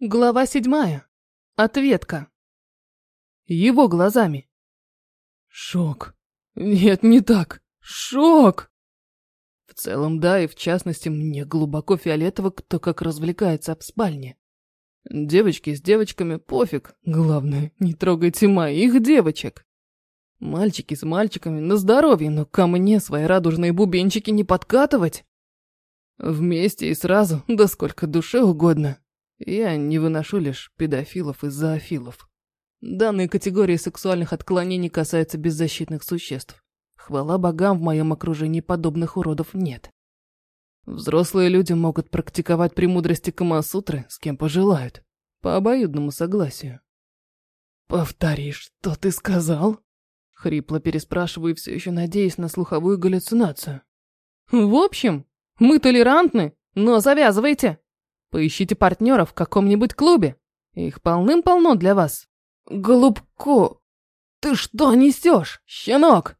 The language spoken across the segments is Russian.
Глава седьмая. Ответка. Его глазами. Шок. Нет, не так. Шок. В целом, да, и в частности, мне глубоко фиолетово, кто как развлекается в спальне. Девочки с девочками пофиг. Главное, не трогайте моих девочек. Мальчики с мальчиками на здоровье, но ко мне свои радужные бубенчики не подкатывать. Вместе и сразу, да сколько душе угодно. Я не выношу лишь педофилов и зоофилов. Данные категории сексуальных отклонений касаются беззащитных существ. Хвала богам, в моем окружении подобных уродов нет. Взрослые люди могут практиковать премудрости Камасутры с кем пожелают, по обоюдному согласию. «Повтори, что ты сказал?» Хрипло переспрашиваю, все еще надеясь на слуховую галлюцинацию. «В общем, мы толерантны, но завязывайте. Поищите партнеров в каком-нибудь клубе. Их полным-полно для вас. Голубко, ты что несешь, щенок?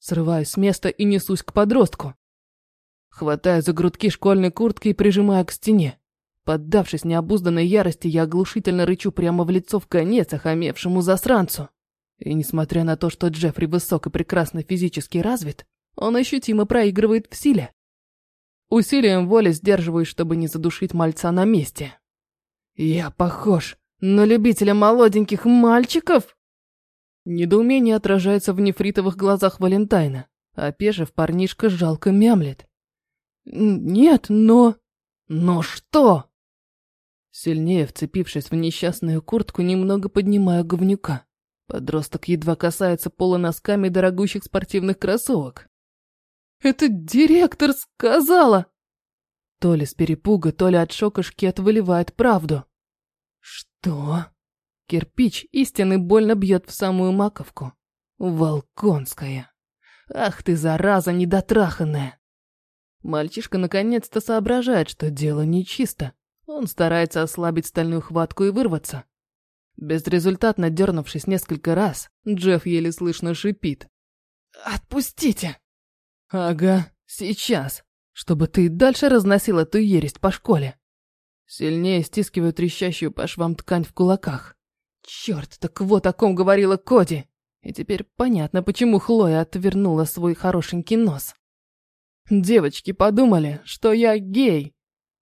Срываюсь с места и несусь к подростку. Хватаю за грудки школьной куртки и прижимаю к стене. Поддавшись необузданной ярости, я оглушительно рычу прямо в лицо в конец охамевшему засранцу. И несмотря на то, что Джеффри высок и прекрасно физически развит, он ощутимо проигрывает в силе. Усилием воли сдерживаюсь, чтобы не задушить мальца на месте. Я похож на любителя молоденьких мальчиков? Недоумение отражается в нефритовых глазах Валентайна. Опешив, парнишка жалко мямлет. «Нет, но...» «Но что?» Сильнее вцепившись в несчастную куртку, немного поднимаю говнюка. Подросток едва касается пола носками дорогущих спортивных кроссовок. Это директор сказала!» То ли с перепуга, то ли от шока шкет выливает правду. «Что?» Кирпич истинный больно бьет в самую маковку. Волконская. Ах ты, зараза недотраханная. Мальчишка наконец-то соображает, что дело нечисто. Он старается ослабить стальную хватку и вырваться. Безрезультатно дернувшись несколько раз, Джефф еле слышно шипит. «Отпустите!» Ага, сейчас. Чтобы ты дальше разносил эту ересь по школе. Сильнее стискиваю трещащую по швам ткань в кулаках. Черт, так вот о ком говорила Коди. И теперь понятно, почему Хлоя отвернула свой хорошенький нос. Девочки подумали, что я гей.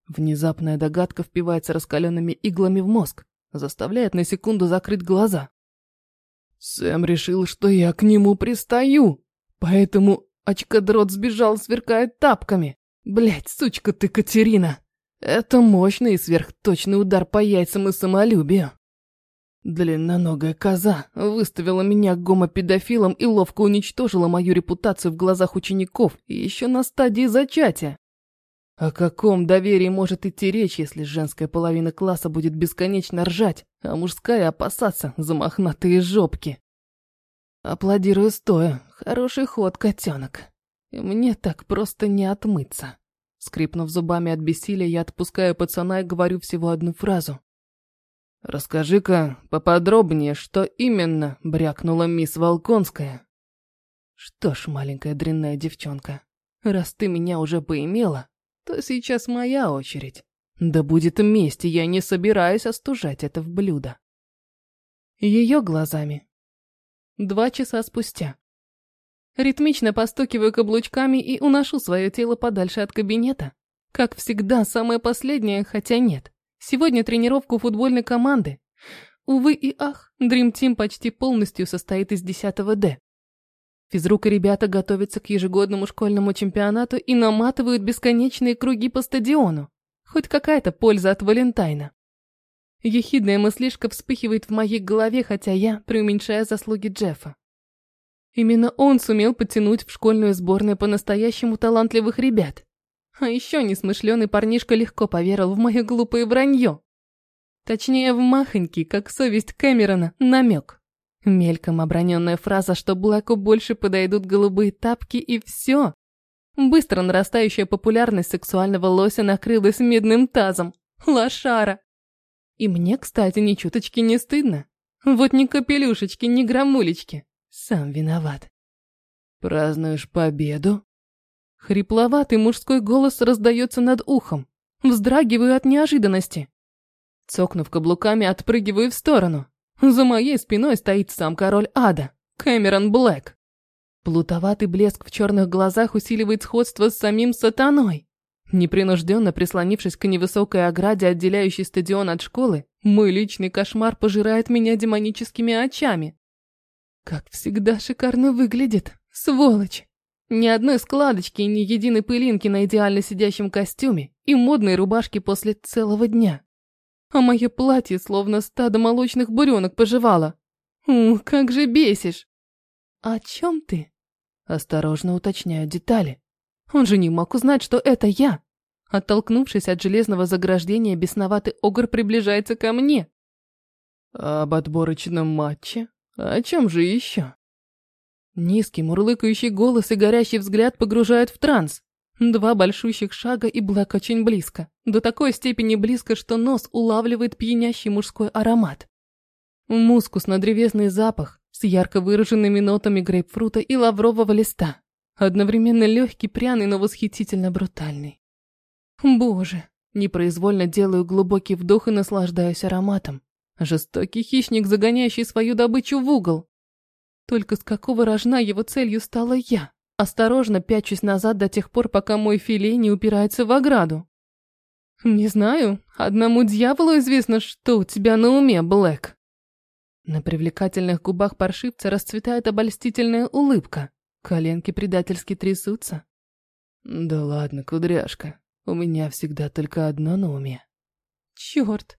Внезапная догадка впивается раскаленными иглами в мозг, заставляет на секунду закрыть глаза. Сэм решил, что я к нему пристаю, поэтому Очкодрот сбежал, сверкая тапками. Блять, сучка ты, Катерина. Это мощный и сверхточный удар по яйцам и самолюбию. Длинноногая коза выставила меня гомопедофилом и ловко уничтожила мою репутацию в глазах учеников еще на стадии зачатия. О каком доверии может идти речь, если женская половина класса будет бесконечно ржать, а мужская опасаться за мохнатые жопки? Аплодирую стоя. Хороший ход, котенок. Мне так просто не отмыться. Скрипнув зубами от бессилия, я отпускаю пацана и говорю всего одну фразу. «Расскажи-ка поподробнее, что именно брякнула мисс Волконская?» «Что ж, маленькая дрянная девчонка, раз ты меня уже поимела, то сейчас моя очередь. Да будет месть, я не собираюсь остужать это в блюдо». Ее глазами Два часа спустя. Ритмично постукиваю каблучками и уношу свое тело подальше от кабинета. Как всегда, самое последнее, хотя нет. Сегодня тренировку футбольной команды. Увы и ах, Dream Team почти полностью состоит из 10 Д. Физрук и ребята готовятся к ежегодному школьному чемпионату и наматывают бесконечные круги по стадиону. Хоть какая-то польза от Валентайна. Ехидная мыслишка вспыхивает в моей голове, хотя я преуменьшаю заслуги Джеффа. Именно он сумел подтянуть в школьную сборную по-настоящему талантливых ребят. А еще несмышленый парнишка легко поверил в мое глупое вранье. Точнее, в махонький, как совесть Кэмерона, намек. Мельком оброненная фраза, что Блэку больше подойдут голубые тапки и все. Быстро нарастающая популярность сексуального лося накрылась медным тазом. Лошара. И мне, кстати, ни чуточки не стыдно. Вот ни капелюшечки, ни грамулечки. Сам виноват. Празднуешь победу? Хрипловатый мужской голос раздается над ухом. Вздрагиваю от неожиданности. Цокнув каблуками, отпрыгиваю в сторону. За моей спиной стоит сам король ада, Кэмерон Блэк. Плутоватый блеск в черных глазах усиливает сходство с самим сатаной. Непринужденно прислонившись к невысокой ограде, отделяющей стадион от школы, мой личный кошмар пожирает меня демоническими очами. Как всегда шикарно выглядит, сволочь. Ни одной складочки и ни единой пылинки на идеально сидящем костюме и модной рубашке после целого дня. А мое платье словно стадо молочных буренок пожевало. Ух, как же бесишь. О чем ты? Осторожно уточняю детали. Он же не мог узнать, что это я. Оттолкнувшись от железного заграждения, бесноватый огр приближается ко мне. Об отборочном матче? О чем же еще? Низкий, мурлыкающий голос и горящий взгляд погружают в транс. Два большущих шага, и Блэк очень близко. До такой степени близко, что нос улавливает пьянящий мужской аромат. Мускусно-древесный запах с ярко выраженными нотами грейпфрута и лаврового листа. Одновременно легкий, пряный, но восхитительно брутальный. Боже, непроизвольно делаю глубокий вдох и наслаждаюсь ароматом. Жестокий хищник, загоняющий свою добычу в угол. Только с какого рожна его целью стала я? Осторожно пячусь назад до тех пор, пока мой филей не упирается в ограду. Не знаю, одному дьяволу известно, что у тебя на уме, Блэк. На привлекательных губах паршивца расцветает обольстительная улыбка. Коленки предательски трясутся. Да ладно, кудряшка, у меня всегда только одно на уме. Черт!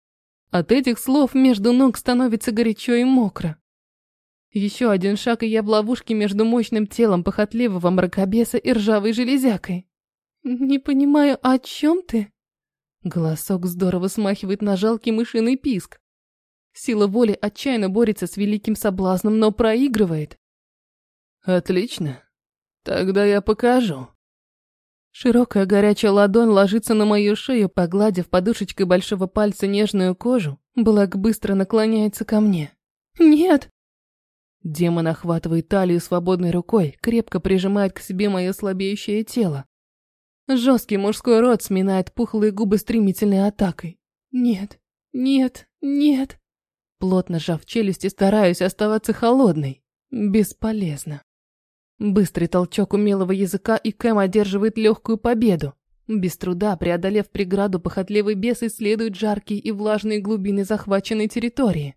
От этих слов между ног становится горячо и мокро. Еще один шаг, и я в ловушке между мощным телом похотливого мракобеса и ржавой железякой. Не понимаю, о чем ты? Голосок здорово смахивает на жалкий мышиный писк. Сила воли отчаянно борется с великим соблазном, но проигрывает. Отлично. Тогда я покажу. Широкая горячая ладонь ложится на мою шею, погладив подушечкой большого пальца нежную кожу. Блэк быстро наклоняется ко мне. «Нет!» Демон охватывает талию свободной рукой, крепко прижимает к себе мое слабеющее тело. Жесткий мужской рот сминает пухлые губы стремительной атакой. «Нет, нет, нет!» Плотно сжав челюсти, стараюсь оставаться холодной. Бесполезно. Быстрый толчок умелого языка, и Кэм одерживает легкую победу. Без труда, преодолев преграду, похотливый бес исследует жаркие и влажные глубины захваченной территории.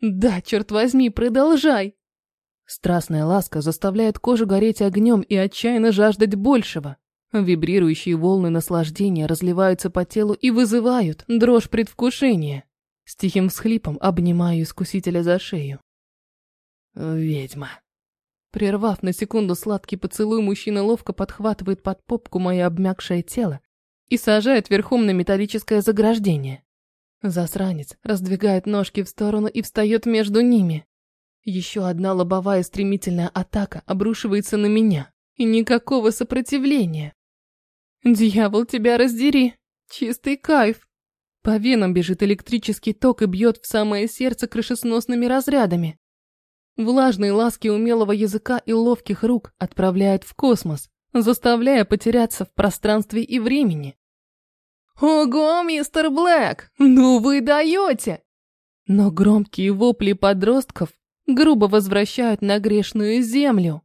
«Да, черт возьми, продолжай!» Страстная ласка заставляет кожу гореть огнем и отчаянно жаждать большего. Вибрирующие волны наслаждения разливаются по телу и вызывают дрожь предвкушения. С тихим всхлипом обнимаю искусителя за шею. «Ведьма!» Прервав на секунду сладкий поцелуй, мужчина ловко подхватывает под попку мое обмякшее тело и сажает верхом на металлическое заграждение. Засранец раздвигает ножки в сторону и встает между ними. Еще одна лобовая стремительная атака обрушивается на меня, и никакого сопротивления. «Дьявол, тебя раздери! Чистый кайф!» По венам бежит электрический ток и бьет в самое сердце крышесносными разрядами. Влажные ласки умелого языка и ловких рук отправляют в космос, заставляя потеряться в пространстве и времени. «Ого, мистер Блэк, ну вы даете!» Но громкие вопли подростков грубо возвращают на грешную землю.